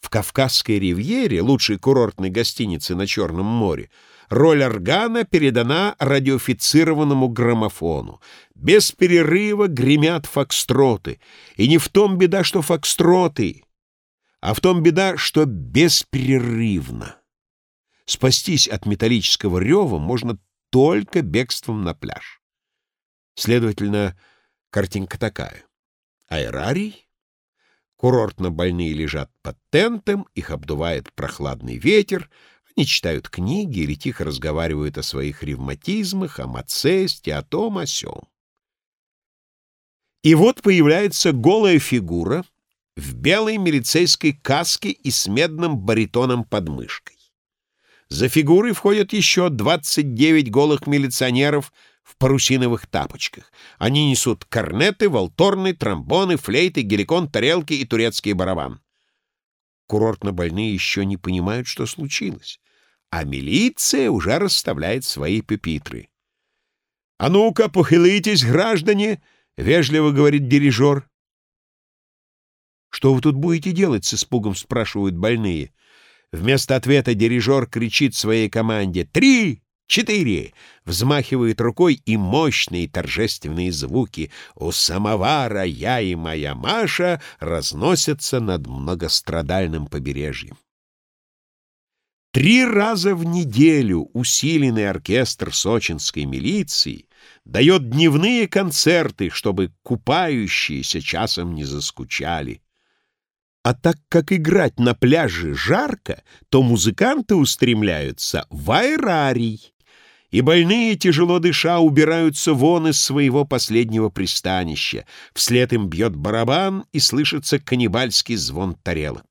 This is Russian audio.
В Кавказской ривьере, лучшей курортной гостинице на Черном море, роль органа передана радиофицированному граммофону. Без перерыва гремят фокстроты. И не в том беда, что фокстроты, а в том беда, что беспрерывно. Спастись от металлического рева можно только бегством на пляж. Следовательно, картинка такая. Аэрарий, курортно больные лежат под тентом, их обдувает прохладный ветер, они читают книги или тихо разговаривают о своих ревматизмах, о мацесте, о том, о сём. И вот появляется голая фигура в белой милицейской каске и с медным баритоном под мышкой. За фигурой входят еще 29 голых милиционеров в парусиновых тапочках. Они несут корнеты, волторны, тромбоны, флейты, геликон, тарелки и турецкий барабан. Курортно больные еще не понимают, что случилось, а милиция уже расставляет свои пепитры. «А ну-ка, похилитесь, граждане!» — вежливо говорит дирижер. «Что вы тут будете делать?» — с испугом спрашивают больные. Вместо ответа дирижер кричит своей команде «Три! Четыре!» Взмахивает рукой, и мощные торжественные звуки «У самовара я и моя Маша» разносятся над многострадальным побережьем. Три раза в неделю усиленный оркестр сочинской милиции дает дневные концерты, чтобы купающиеся часом не заскучали. А так как играть на пляже жарко, то музыканты устремляются в аэрарий, и больные, тяжело дыша, убираются вон из своего последнего пристанища. Вслед им бьет барабан, и слышится каннибальский звон тарелок.